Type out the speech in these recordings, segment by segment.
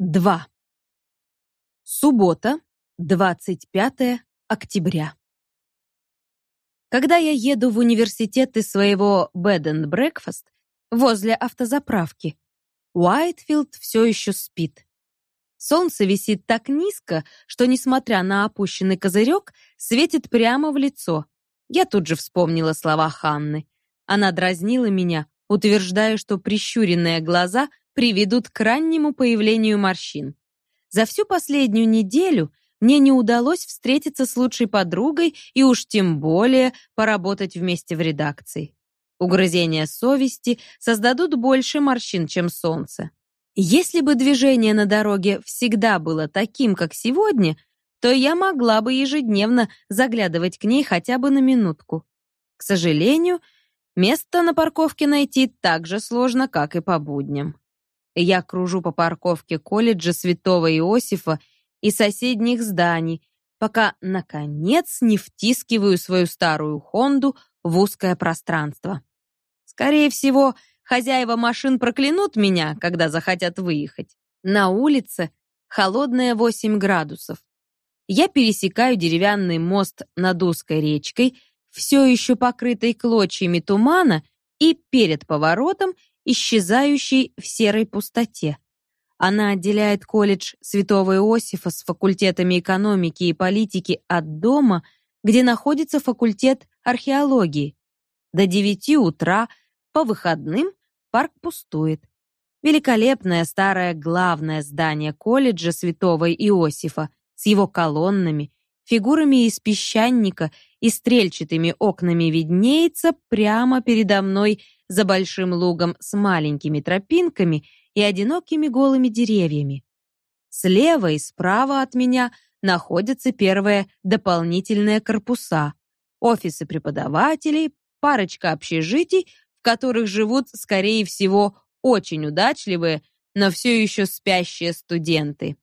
2. Суббота, 25 октября. Когда я еду в университет из своего bed and breakfast возле автозаправки, Уайтфилд все еще спит. Солнце висит так низко, что, несмотря на опущенный козырек, светит прямо в лицо. Я тут же вспомнила слова Ханны. Она дразнила меня, утверждая, что прищуренные глаза приведут к раннему появлению морщин. За всю последнюю неделю мне не удалось встретиться с лучшей подругой и уж тем более поработать вместе в редакции. Угрызения совести создадут больше морщин, чем солнце. Если бы движение на дороге всегда было таким, как сегодня, то я могла бы ежедневно заглядывать к ней хотя бы на минутку. К сожалению, место на парковке найти так же сложно, как и по будням. Я кружу по парковке колледжа Святого Иосифа и соседних зданий, пока, наконец, не втискиваю свою старую Хонду в узкое пространство. Скорее всего, хозяева машин проклянут меня, когда захотят выехать. На улице холодные 8 градусов. Я пересекаю деревянный мост над узкой речкой, все еще покрытой клочьями тумана, и перед поворотом исчезающей в серой пустоте. Она отделяет колледж Святого Иосифа с факультетами экономики и политики от дома, где находится факультет археологии. До девяти утра по выходным парк пустует. Великолепное старое главное здание колледжа Святого Иосифа с его колоннами, фигурами из песчаника и стрельчатыми окнами виднеется прямо передо мной за большим лугом с маленькими тропинками и одинокими голыми деревьями. Слева и справа от меня находятся первые дополнительные корпуса, офисы преподавателей, парочка общежитий, в которых живут, скорее всего, очень удачливые, но все еще спящие студенты.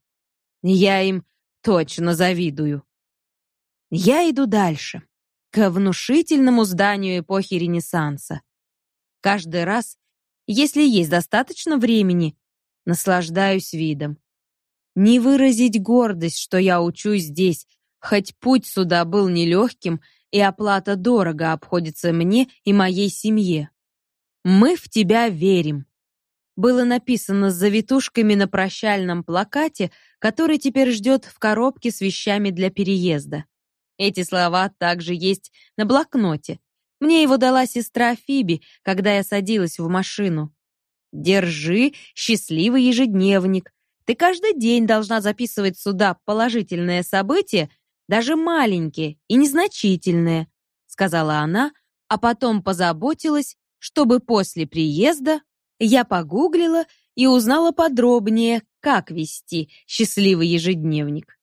Я им точно завидую. Я иду дальше, к внушительному зданию эпохи Ренессанса. Каждый раз, если есть достаточно времени, наслаждаюсь видом. Не выразить гордость, что я учусь здесь, хоть путь сюда был нелегким, и оплата дорого обходится мне и моей семье. Мы в тебя верим. Было написано с завитушками на прощальном плакате, который теперь ждет в коробке с вещами для переезда. Эти слова также есть на блокноте, мне его дала сестра Фиби, когда я садилась в машину. Держи счастливый ежедневник. Ты каждый день должна записывать сюда положительные события, даже маленькие и незначительные, сказала она, а потом позаботилась, чтобы после приезда я погуглила и узнала подробнее, как вести счастливый ежедневник.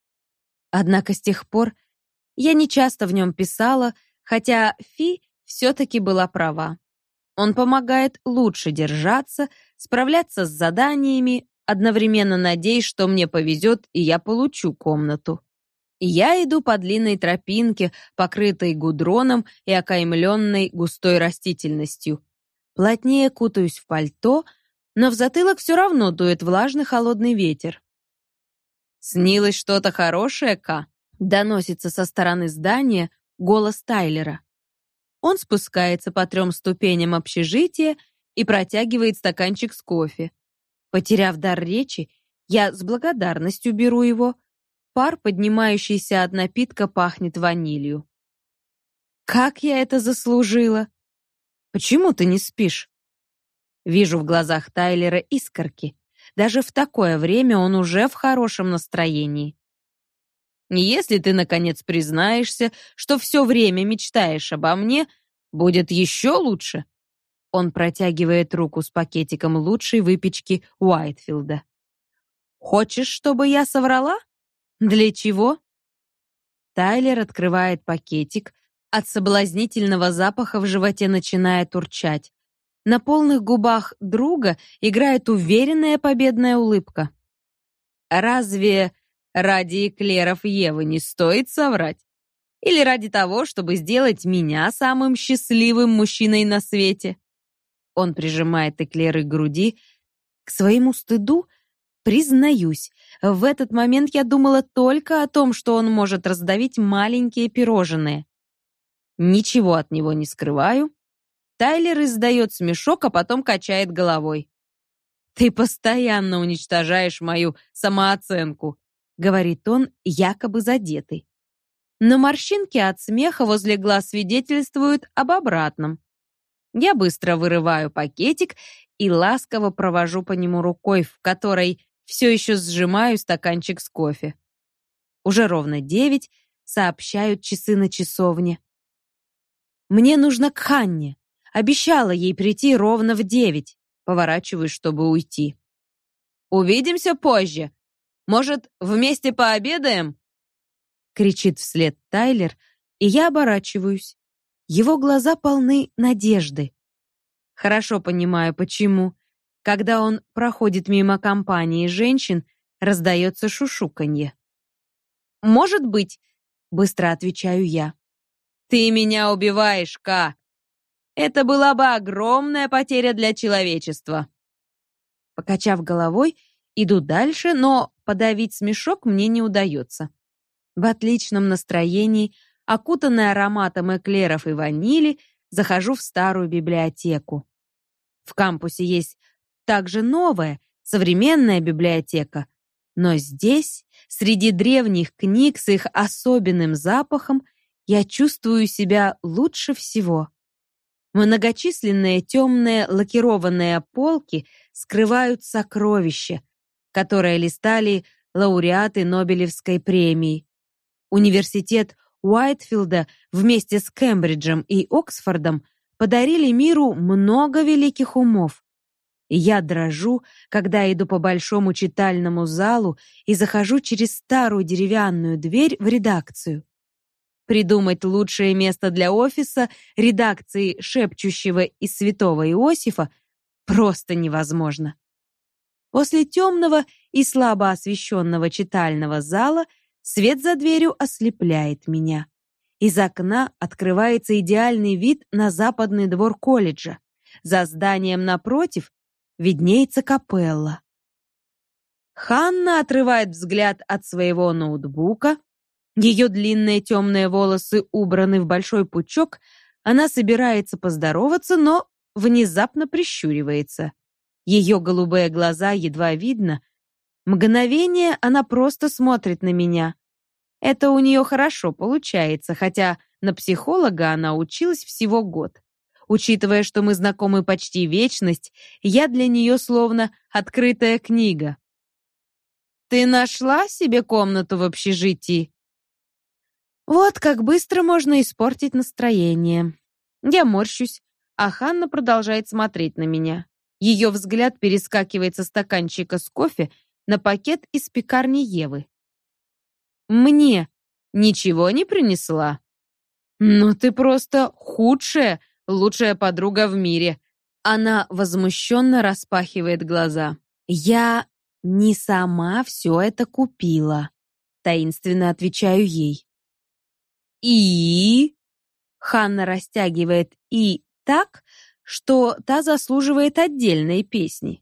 Однако с тех пор я не часто в нем писала, хотя Фи все-таки была права. Он помогает лучше держаться, справляться с заданиями, одновременно надеясь, что мне повезет и я получу комнату. Я иду по длинной тропинке, покрытой гудроном и окаймленной густой растительностью. Плотнее кутаюсь в пальто, но в затылок все равно дует влажный холодный ветер. «Снилось что-то хорошее, Ка?» — доносится со стороны здания голос Тайлера. Он спускается по трем ступеням общежития и протягивает стаканчик с кофе. Потеряв дар речи, я с благодарностью беру его. Пар, поднимающийся от напитка, пахнет ванилью. Как я это заслужила? Почему ты не спишь? Вижу в глазах Тайлера искорки. Даже в такое время он уже в хорошем настроении. Если ты, наконец, признаешься, что все время мечтаешь обо мне, будет еще лучше». Он протягивает руку с пакетиком лучшей выпечки Уайтфилда. «Хочешь, чтобы я соврала? Для чего?» Тайлер открывает пакетик, от соблазнительного запаха в животе начинает урчать. На полных губах друга играет уверенная победная улыбка. «Разве Ради эклеров Евы не стоит соврать? Или ради того, чтобы сделать меня самым счастливым мужчиной на свете? Он прижимает эклеры к груди. К своему стыду Признаюсь, в этот момент я думала только о том, что он может раздавить маленькие пирожные. Ничего от него не скрываю. Тайлер издает смешок, а потом качает головой. «Ты постоянно уничтожаешь мою самооценку», — говорит он, якобы задетый. Но морщинки от смеха возле глаз свидетельствуют об обратном. Я быстро вырываю пакетик и ласково провожу по нему рукой, в которой все еще сжимаю стаканчик с кофе. Уже ровно девять, сообщают часы на часовне. Мне нужно к Ханне. Обещала ей прийти ровно в девять. Поворачиваюсь, чтобы уйти. Увидимся позже. Может, вместе пообедаем? кричит вслед Тайлер, и я оборачиваюсь. Его глаза полны надежды. Хорошо понимаю, почему. Когда он проходит мимо компании женщин, раздается шушуканье. «Может быть», — быстро отвечаю я. «Ты меня убиваешь, Ка. Это была бы огромная потеря для человечества». Покачав головой, иду дальше, но подавить смешок мне не удается. В отличном настроении, окутанная ароматом эклеров и ванили, захожу в старую библиотеку. В кампусе есть также новая, современная библиотека, но здесь, среди древних книг с их особенным запахом, я чувствую себя лучше всего. Многочисленные темные лакированные полки скрывают сокровища, которые листали лауреаты Нобелевской премии. Университет Уайтфилда вместе с Кембриджем и Оксфордом подарили миру много великих умов. И я дрожу, когда иду по большому читальному залу и захожу через старую деревянную дверь в редакцию. Придумать лучшее место для офиса редакции шепчущего из Святого Иосифа просто невозможно. После темного и слабо освещенного читального зала свет за дверью ослепляет меня. Из окна открывается идеальный вид на западный двор колледжа. За зданием напротив виднеется капелла. Ханна отрывает взгляд от своего ноутбука, ее длинные темные волосы убраны в большой пучок. Она собирается поздороваться, но внезапно прищуривается. Ее голубые глаза едва видно. Мгновение она просто смотрит на меня. Это у нее хорошо получается, хотя на психолога она училась всего год. Учитывая, что мы знакомы почти вечность, я для нее словно открытая книга. Ты нашла себе комнату в общежитии? Вот как быстро можно испортить настроение. Я морщусь, а Ханна продолжает смотреть на меня. Ее взгляд перескакивает со стаканчика с кофе на пакет из пекарни Евы. Мне ничего не принесла? Ну ты просто худшая, лучшая подруга в мире. Она возмущенно распахивает глаза. Я не сама все это купила, таинственно отвечаю ей. «И?» Ханна растягивает «и» так, что та заслуживает отдельной песни.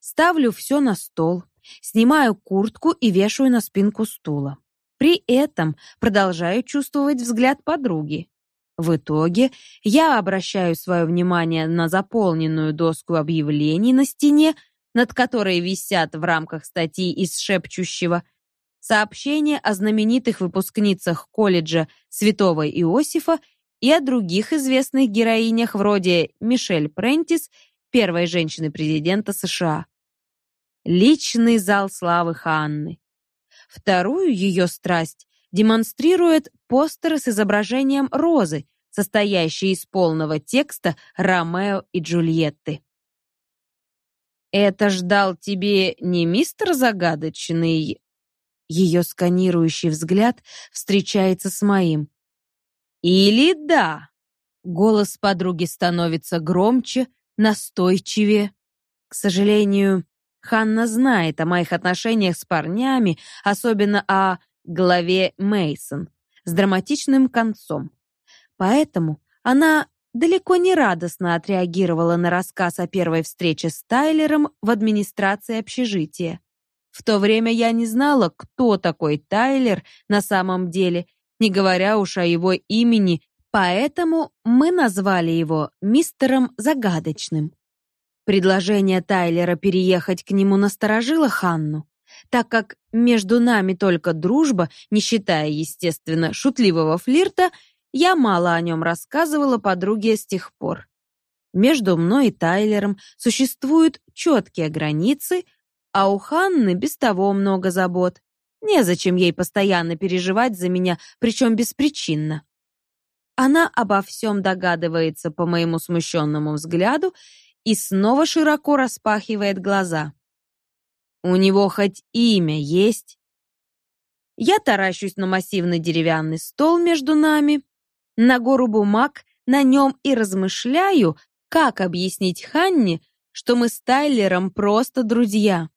Ставлю все на стол, снимаю куртку и вешаю на спинку стула. При этом продолжаю чувствовать взгляд подруги. В итоге я обращаю свое внимание на заполненную доску объявлений на стене, над которой висят в рамках статьи из шепчущего – сообщение о знаменитых выпускницах колледжа Святого Иосифа и о других известных героинях вроде Мишель Прентис, первой женщины-президента США. Личный зал славы Ханны. Вторую ее страсть демонстрирует постер с изображением розы, состоящий из полного текста Ромео и Джульетты. «Это ждал тебе не мистер Загадочный ее сканирующий взгляд встречается с моим. Или да. Голос подруги становится громче, настойчивее. К сожалению, Ханна знает о моих отношениях с парнями, особенно о главе Мейсон с драматичным концом. Поэтому она далеко не радостно отреагировала на рассказ о первой встрече с Тайлером в администрации общежития. В то время я не знала, кто такой Тайлер на самом деле, не говоря уж о его имени, поэтому мы назвали его мистером Загадочным. Предложение Тайлера переехать к нему насторожило Ханну, так как между нами только дружба, не считая, естественно, шутливого флирта, я мало о нем рассказывала подруге с тех пор. Между мной и Тайлером существуют четкие границы, а у Ханны без того много забот. Незачем ей постоянно переживать за меня, причем беспричинно. Она обо всем догадывается по моему смущенному взгляду и снова широко распахивает глаза. У него хоть имя есть? Я таращусь на массивный деревянный стол между нами, на гору бумаг, на нем и размышляю, как объяснить Ханне, что мы с Тайлером просто друзья.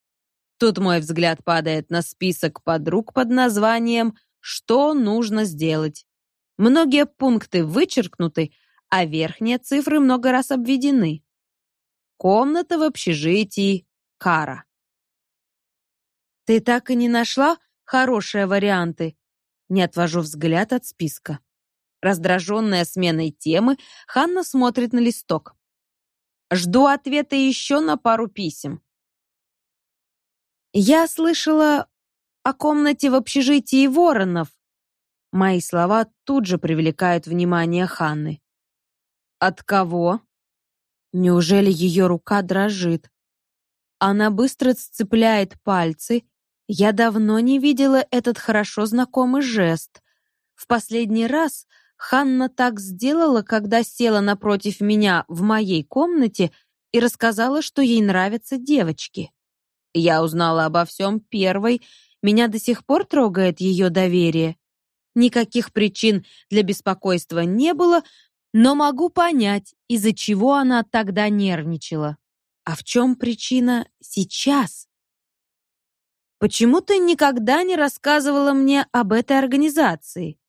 Тут мой взгляд падает на список подруг под названием «Что нужно сделать?». Многие пункты вычеркнуты, а верхние цифры много раз обведены. Комната в общежитии Кара. Ты так и не нашла хорошие варианты? Не отвожу взгляд от списка. Раздраженная сменой темы, Ханна смотрит на листок. Жду ответа еще на пару писем. Я слышала о комнате в общежитии Воронов. Мои слова тут же привлекают внимание Ханны. От кого? Неужели ее рука дрожит? Она быстро сцепляет пальцы. Я давно не видела этот хорошо знакомый жест. В последний раз Ханна так сделала, когда села напротив меня в моей комнате и рассказала, что ей нравятся девочки. Я узнала обо всем первой, меня до сих пор трогает ее доверие. Никаких причин для беспокойства не было, но могу понять, из-за чего она тогда нервничала. А в чем причина сейчас? Почему ты никогда не рассказывала мне об этой организации?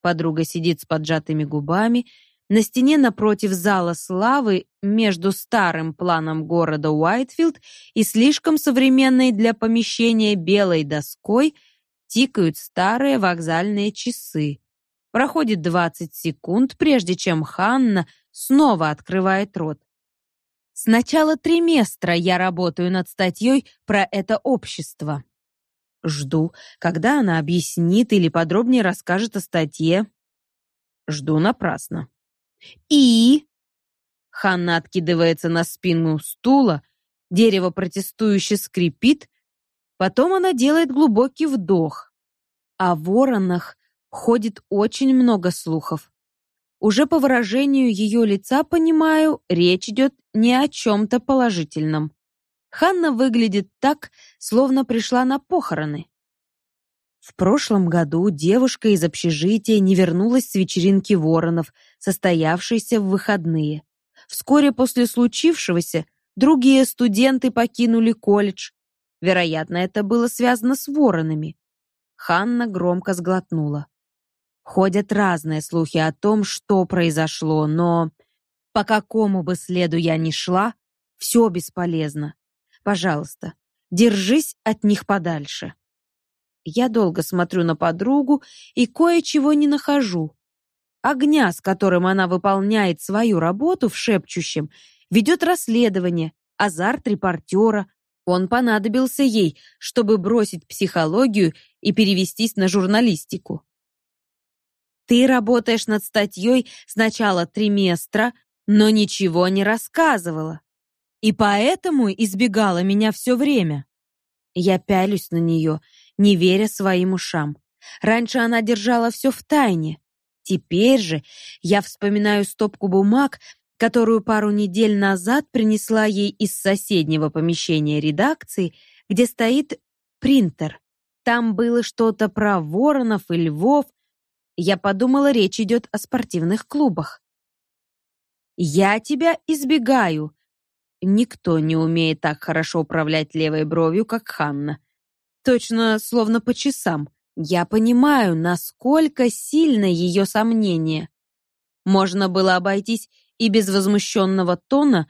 Подруга сидит с поджатыми губами, на стене напротив зала славы между старым планом города Уайтфилд и слишком современной для помещения белой доской тикают старые вокзальные часы. Проходит 20 секунд, прежде чем Ханна снова открывает рот. С начала триместра я работаю над статьей про это общество. Жду, когда она объяснит или подробнее расскажет о статье. Жду напрасно. И Ханна откидывается на спину стула, дерево протестующе скрипит, потом она делает глубокий вдох. О воронах ходит очень много слухов. Уже по выражению ее лица понимаю, речь идет не о чем-то положительном. Ханна выглядит так, словно пришла на похороны. В прошлом году девушка из общежития не вернулась с вечеринки Воронов, состоявшейся в выходные. Вскоре после случившегося другие студенты покинули колледж. Вероятно, это было связано с Воронами. Ханна громко сглотнула. Ходят разные слухи о том, что произошло, но по какому бы следу я ни шла, все бесполезно. Пожалуйста, держись от них подальше. Я долго смотрю на подругу и кое-чего не нахожу. Огня, с которым она выполняет свою работу в шепчущем, ведет расследование, азарт репортера. Он понадобился ей, чтобы бросить психологию и перевестись на журналистику. Ты работаешь над статьей с начала триместра, но ничего не рассказывала. И поэтому избегала меня все время. Я пялюсь на нее, не веря своим ушам. Раньше она держала все в тайне. Теперь же я вспоминаю стопку бумаг, которую пару недель назад принесла ей из соседнего помещения редакции, где стоит принтер. Там было что-то про воронов и львов, я подумала, речь идет о спортивных клубах. Я тебя избегаю. Никто не умеет так хорошо управлять левой бровью, как Ханна. Точно, словно по часам. Я понимаю, насколько сильно ее сомнение. Можно было обойтись и без возмущенного тона.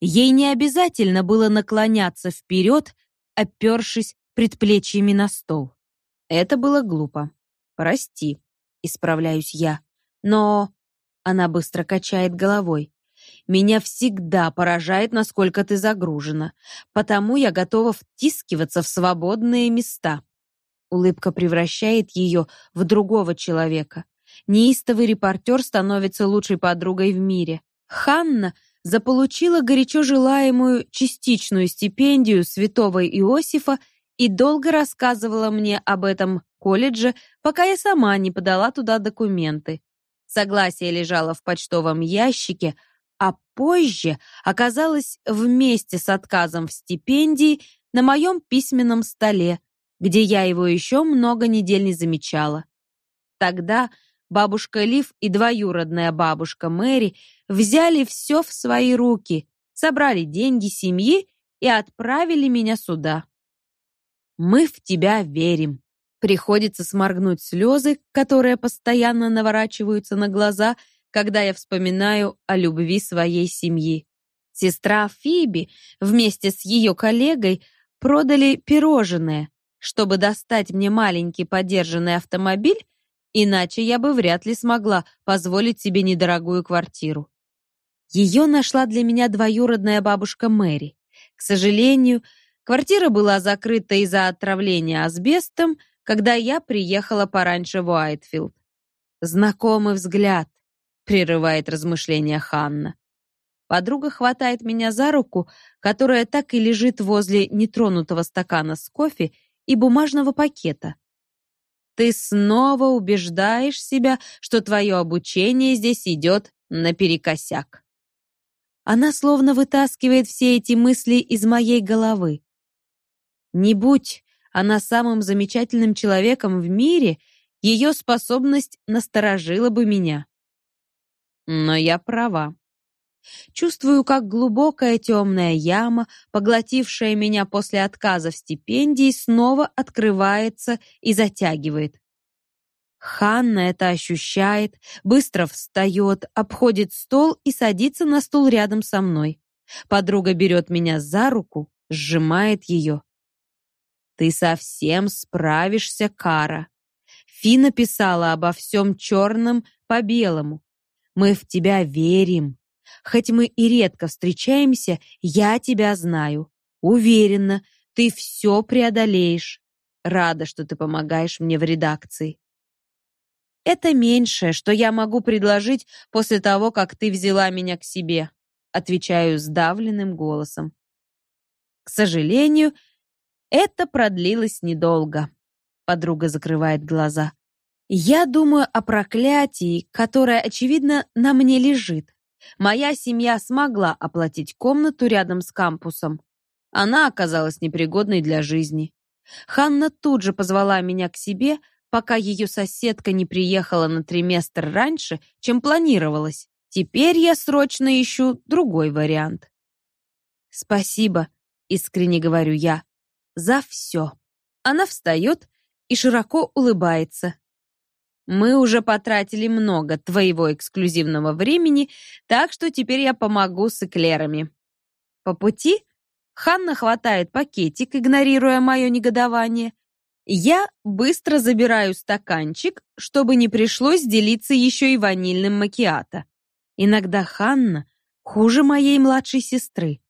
Ей не обязательно было наклоняться вперед, опершись предплечьями на стол. Это было глупо. Прости, исправляюсь я. Но она быстро качает головой. Меня всегда поражает, насколько ты загружена, потому я готова втискиваться в свободные места. Улыбка превращает ее в другого человека. Неистовый репортер становится лучшей подругой в мире. Ханна заполучила горячо желаемую частичную стипендию святого Иосифа и долго рассказывала мне об этом колледже, пока я сама не подала туда документы. Согласие лежало в почтовом ящике, а позже оказалось вместе с отказом в стипендии на моем письменном столе, где я его еще много недель не замечала. Тогда бабушка Лив и двоюродная бабушка Мэри взяли все в свои руки, собрали деньги семьи и отправили меня сюда. Мы в тебя верим. Приходится сморгнуть слезы, которые постоянно наворачиваются на глаза, когда я вспоминаю о любви своей семьи. Сестра Фиби вместе с ее коллегой продали пирожные, чтобы достать мне маленький подержанный автомобиль, иначе я бы вряд ли смогла позволить себе недорогую квартиру. Ее нашла для меня двоюродная бабушка Мэри. К сожалению, квартира была закрыта из-за отравления асбестом, когда я приехала пораньше в Уайтфилд. Знакомый взгляд, прерывает размышления Ханна. Подруга хватает меня за руку, которая так и лежит возле нетронутого стакана с кофе и бумажного пакета. Ты снова убеждаешь себя, что твое обучение здесь идет наперекосяк. Она словно вытаскивает все эти мысли из моей головы. Не будь она самым замечательным человеком в мире, ее способность насторожила бы меня. Но я права. Чувствую, как глубокая темная яма, поглотившая меня после отказа в стипендии, снова открывается и затягивает. Ханна это ощущает, быстро встает, обходит стол и садится на стул рядом со мной. Подруга берет меня за руку, сжимает ее. Ты совсем справишься, Кара. Фина писала обо всем черным по белому. Мы в тебя верим. Хоть мы и редко встречаемся, я тебя знаю. Уверена, ты все преодолеешь. Рада, что ты помогаешь мне в редакции. Это меньшее, что я могу предложить после того, как ты взяла меня к себе, отвечаю сдавленным голосом. К сожалению, это продлилось недолго. Подруга закрывает глаза. Я думаю о проклятии, которое, очевидно, на мне лежит. Моя семья смогла оплатить комнату рядом с кампусом. Она оказалась непригодной для жизни. Ханна тут же позвала меня к себе, пока ее соседка не приехала на триместр раньше, чем планировалось. Теперь я срочно ищу другой вариант. Спасибо, искренне говорю я, за все. Она встает и широко улыбается. Мы уже потратили много твоего эксклюзивного времени, так что теперь я помогу с эклерами. По пути Ханна хватает пакетик, игнорируя мое негодование. Я быстро забираю стаканчик, чтобы не пришлось делиться еще и ванильным макиато. Иногда Ханна хуже моей младшей сестры.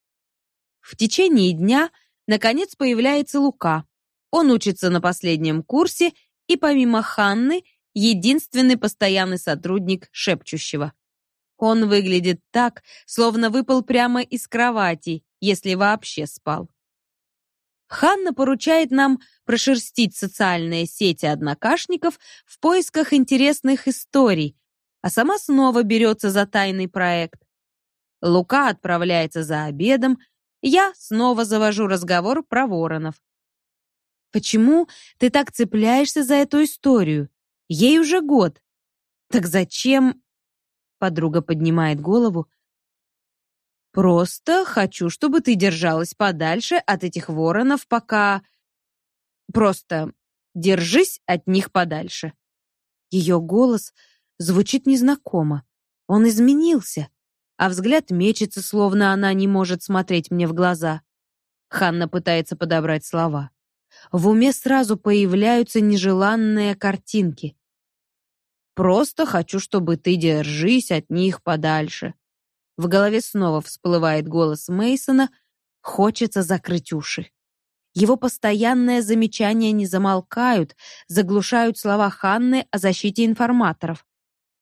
В течение дня наконец появляется Лука. Он учится на последнем курсе и помимо Ханны единственный постоянный сотрудник шепчущего. Он выглядит так, словно выпал прямо из кровати, если вообще спал. Ханна поручает нам прошерстить социальные сети однокашников в поисках интересных историй, а сама снова берется за тайный проект. Лука отправляется за обедом, я снова завожу разговор про воронов. Почему ты так цепляешься за эту историю? Ей уже год. Так зачем? Подруга поднимает голову. Просто хочу, чтобы ты держалась подальше от этих воронов, пока просто держись от них подальше. Ее голос звучит незнакомо. Он изменился, а взгляд мечется, словно она не может смотреть мне в глаза. Ханна пытается подобрать слова. в уме сразу появляются нежеланные картинки. Просто хочу, чтобы ты держись от них подальше. В голове снова всплывает голос Мейсона. Хочется закрыть уши. Его постоянные замечания не замолкают, заглушают слова Ханны о защите информаторов.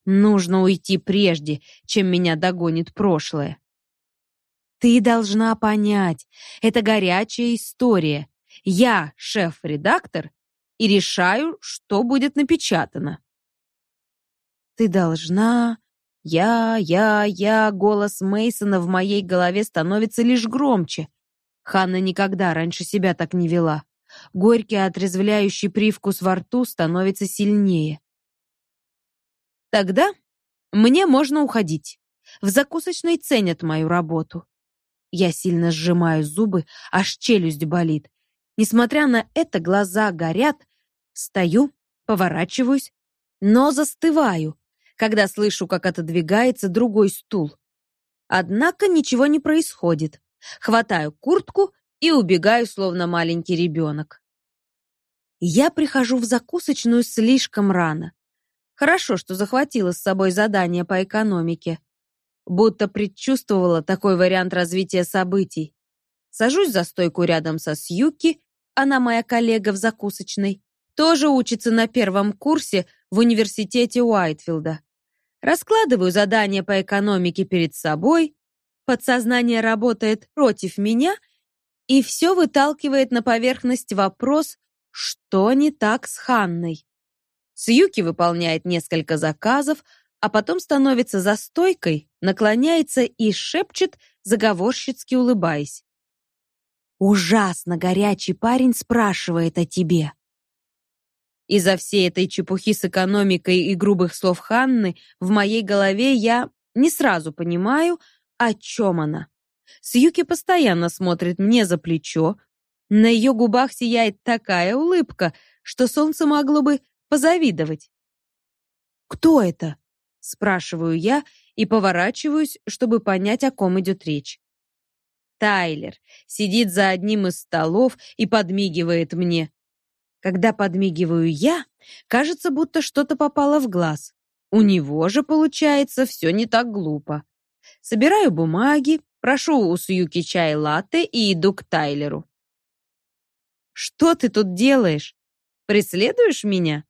Нужно уйти прежде, чем меня догонит прошлое. Ты должна понять, это горячая история. Я шеф-редактор и решаю, что будет напечатано. Ты должна я, я, я, голос Мейсона в моей голове становится лишь громче. Ханна никогда раньше себя так не вела. Горький отрезвляющий привкус во рту становится сильнее. Тогда мне можно уходить. В закусочной ценят мою работу. Я сильно сжимаю зубы, аж челюсть болит. Несмотря на это, глаза горят. Стою, поворачиваюсь, но застываю, когда слышу, как отодвигается другой стул. Однако ничего не происходит. Хватаю куртку и убегаю, словно маленький ребенок. Я прихожу в закусочную слишком рано. Хорошо, что захватила с собой задание по экономике. Будто предчувствовала такой вариант развития событий. Сажусь за стойку рядом со Сьюки, она моя коллега в закусочной, тоже учится на первом курсе в университете Уайтфилда. Раскладываю задания по экономике перед собой, подсознание работает против меня и все выталкивает на поверхность вопрос, что не так с Ханной. Сьюки выполняет несколько заказов, а потом становится за стойкой, наклоняется и шепчет, заговорщицки улыбаясь. «Ужасно горячий парень спрашивает о тебе». Из-за всей этой чепухи с экономикой и грубых слов Ханны в моей голове я не сразу понимаю, о чем она. Сьюки постоянно смотрит мне за плечо. На ее губах сияет такая улыбка, что солнце могло бы позавидовать. «Кто это?» — спрашиваю я и поворачиваюсь, чтобы понять, о ком идет речь. Тайлер сидит за одним из столов и подмигивает мне. Когда подмигиваю я, кажется, будто что-то попало в глаз. У него же получается все не так глупо. Собираю бумаги, прошу у Сьюки чай латте и иду к Тайлеру. «Что ты тут делаешь? Преследуешь меня?»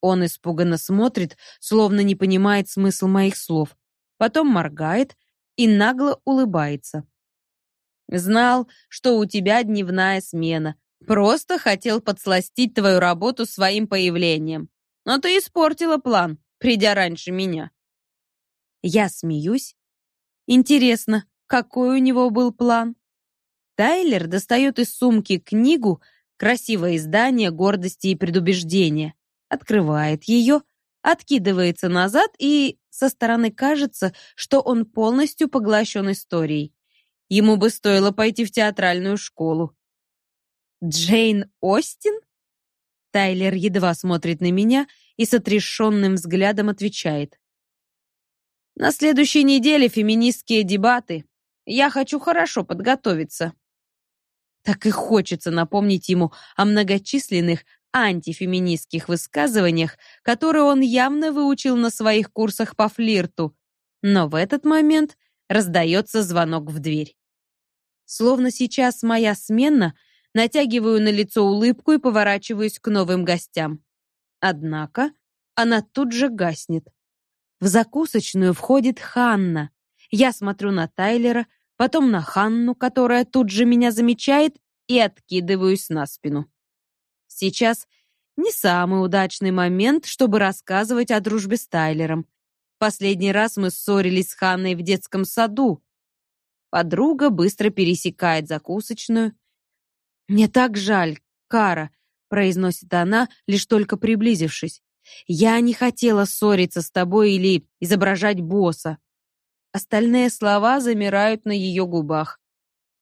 Он испуганно смотрит, словно не понимает смысл моих слов. Потом моргает и нагло улыбается. «Знал, что у тебя дневная смена. Просто хотел подсластить твою работу своим появлением. Но ты испортила план, придя раньше меня». Я смеюсь. Интересно, какой у него был план? Тайлер достает из сумки книгу «Красивое издание гордости и предубеждения», открывает ее, откидывается назад и со стороны кажется, что он полностью поглощен историей. Ему бы стоило пойти в театральную школу. Джейн Остин? Тайлер едва смотрит на меня и с отрешенным взглядом отвечает. На следующей неделе феминистские дебаты. Я хочу хорошо подготовиться. Так и хочется напомнить ему о многочисленных антифеминистских высказываниях, которые он явно выучил на своих курсах по флирту. Но в этот момент раздается звонок в дверь. Словно сейчас моя смена, натягиваю на лицо улыбку и поворачиваюсь к новым гостям. Однако она тут же гаснет. В закусочную входит Ханна. Я смотрю на Тайлера, потом на Ханну, которая тут же меня замечает, и откидываюсь на спину. Сейчас не самый удачный момент, чтобы рассказывать о дружбе с Тайлером. Последний раз мы ссорились с Ханной в детском саду. Подруга быстро пересекает закусочную. «Мне так жаль, Кара», — произносит она, лишь только приблизившись. «Я не хотела ссориться с тобой или изображать босса». Остальные слова замирают на ее губах.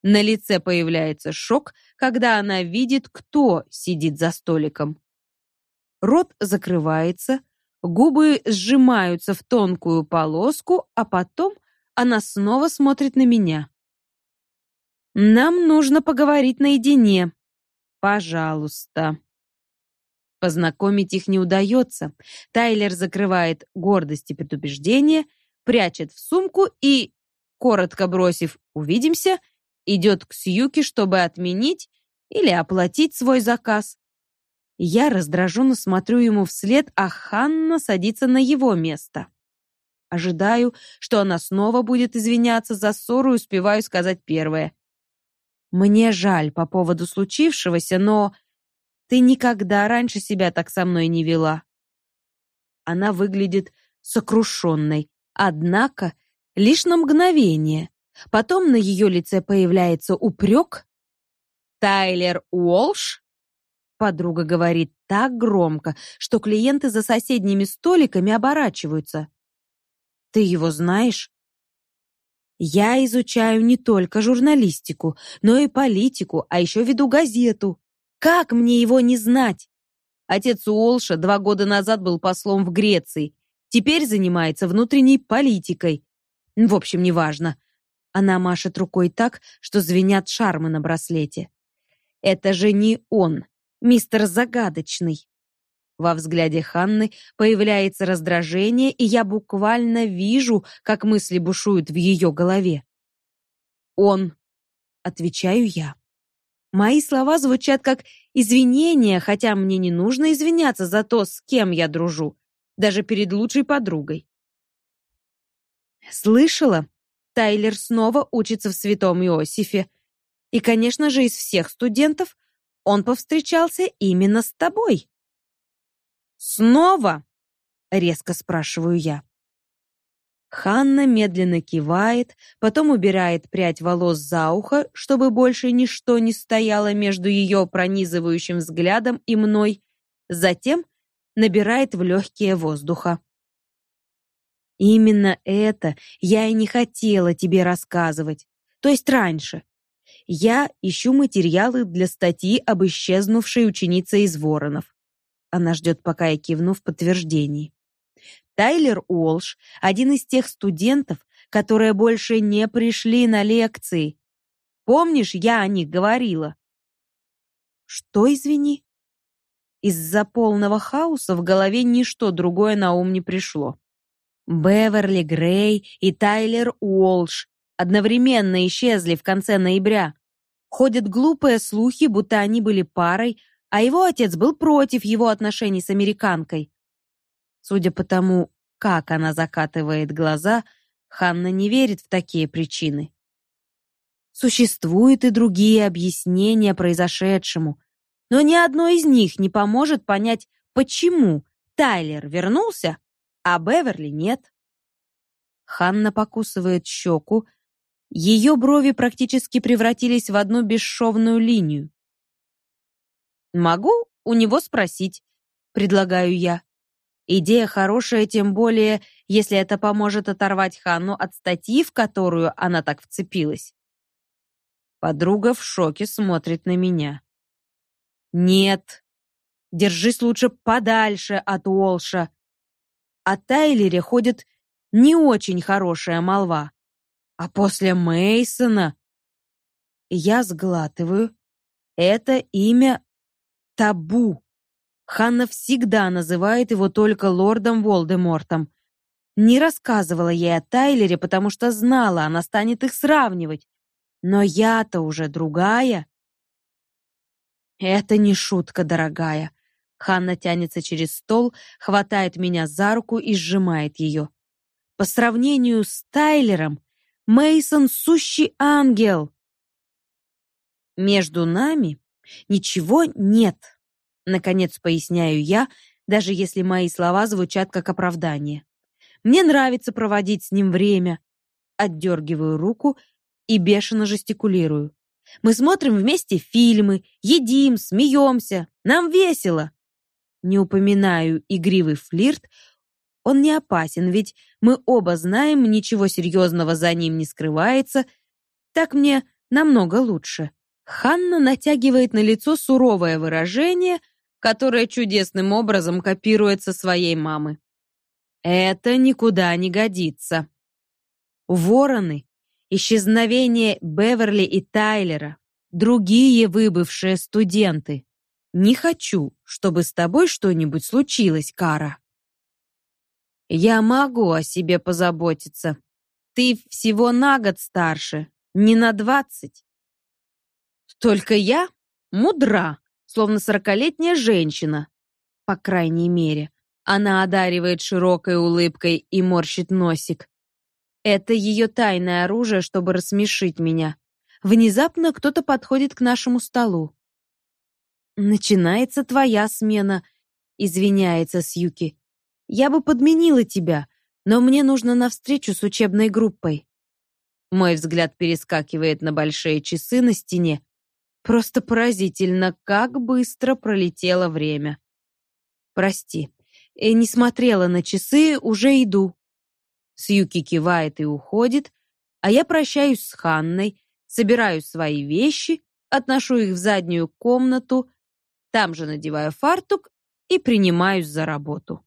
На лице появляется шок, когда она видит, кто сидит за столиком. Рот закрывается, губы сжимаются в тонкую полоску, а потом она снова смотрит на меня. «Нам нужно поговорить наедине», Пожалуйста. Познакомить их не удается. Тайлер закрывает гордость и предубеждение, прячет в сумку и, коротко бросив «увидимся», идет к Сьюки, чтобы отменить или оплатить свой заказ. Я раздраженно смотрю ему вслед, а Ханна садится на его место. Ожидаю, что она снова будет извиняться за ссору и успеваю сказать первое. Мне жаль по поводу случившегося, но ты никогда раньше себя так со мной не вела. Она выглядит сокрушенной, однако лишь на мгновение. Потом на ее лице появляется упрек. «Тайлер Уолш?» Подруга говорит так громко, что клиенты за соседними столиками оборачиваются. «Ты его знаешь?» Я изучаю не только журналистику, но и политику, а еще веду газету. Как мне его не знать? Отец Уолша два года назад был послом в Греции. Теперь занимается внутренней политикой. В общем, неважно. Она машет рукой так, что звенят шармы на браслете. Это же не он, мистер Загадочный. Во взгляде Ханны появляется раздражение, и я буквально вижу, как мысли бушуют в ее голове. Он, отвечаю я. Мои слова звучат как извинения, хотя мне не нужно извиняться за то, с кем я дружу, даже перед лучшей подругой. Слышала? Тайлер снова учится в Святом Иосифе. И, конечно же, из всех студентов он повстречался именно с тобой. Снова? резко спрашиваю я. Ханна медленно кивает, потом убирает прядь волос за ухо, чтобы больше ничто не стояло между ее пронизывающим взглядом и мной, затем набирает в легкие воздуха. Именно это я и не хотела тебе рассказывать, то есть раньше. Я ищу материалы для статьи об исчезнувшей ученице из Воронов. Она ждет, пока я кивну в подтверждении. Тайлер Уолш — один из тех студентов, которые больше не пришли на лекции. Помнишь, я о них говорила? Что, извини? Из-за полного хаоса в голове ничто другое на ум не пришло. Беверли Грей и Тайлер Уолш одновременно исчезли в конце ноября. Ходят глупые слухи, будто они были парой, а его отец был против его отношений с американкой. Судя по тому, как она закатывает глаза, Ханна не верит в такие причины. Существуют и другие объяснения произошедшему, но ни одно из них не поможет понять, почему Тайлер вернулся, а Беверли нет. Ханна покусывает щеку, ее брови практически превратились в одну бесшовную линию. «Могу у него спросить», — предлагаю я. Идея хорошая, тем более, если это поможет оторвать Ханну от статьи, в которую она так вцепилась. Подруга в шоке смотрит на меня. «Нет, держись лучше подальше от Уолша. О Тайлере ходит не очень хорошая молва. А после Мейсона я сглатываю. Это имя табу. Ханна всегда называет его только лордом Волдемортом. Не рассказывала ей о Тайлере, потому что знала, она станет их сравнивать. Но я-то уже другая. Это не шутка, дорогая. Ханна тянется через стол, хватает меня за руку и сжимает ее. По сравнению с Тайлером, Мейсон сущий ангел. Между нами ничего нет. Наконец поясняю я, даже если мои слова звучат как оправдание. Мне нравится проводить с ним время. Отдергиваю руку и бешено жестикулирую. Мы смотрим вместе фильмы, едим, смеемся. Нам весело. Не упоминаю игривый флирт. Он не опасен, ведь мы оба знаем, ничего серьезного за ним не скрывается. Так мне намного лучше. Ханна натягивает на лицо суровое выражение — которая чудесным образом копируется своей мамы. Это никуда не годится. Вороны, исчезновение Беверли и Тайлера, другие выбывшие студенты. Не хочу, чтобы с тобой что-нибудь случилось, Кара. Я могу о себе позаботиться. Ты всего на год старше, не на двадцать. Только я мудра, словно сорокалетняя женщина. По крайней мере, она одаривает широкой улыбкой и морщит носик. Это ее тайное оружие, чтобы рассмешить меня. Внезапно кто-то подходит к нашему столу. «Начинается твоя смена», — извиняется Сьюки. «Я бы подменила тебя, но мне нужно на встречу с учебной группой». Мой взгляд перескакивает на большие часы на стене. Просто поразительно, как быстро пролетело время. «Прости, я не смотрела на часы, уже иду». Сьюки кивает и уходит, а я прощаюсь с Ханной, собираю свои вещи, отношу их в заднюю комнату, там же надеваю фартук и принимаюсь за работу.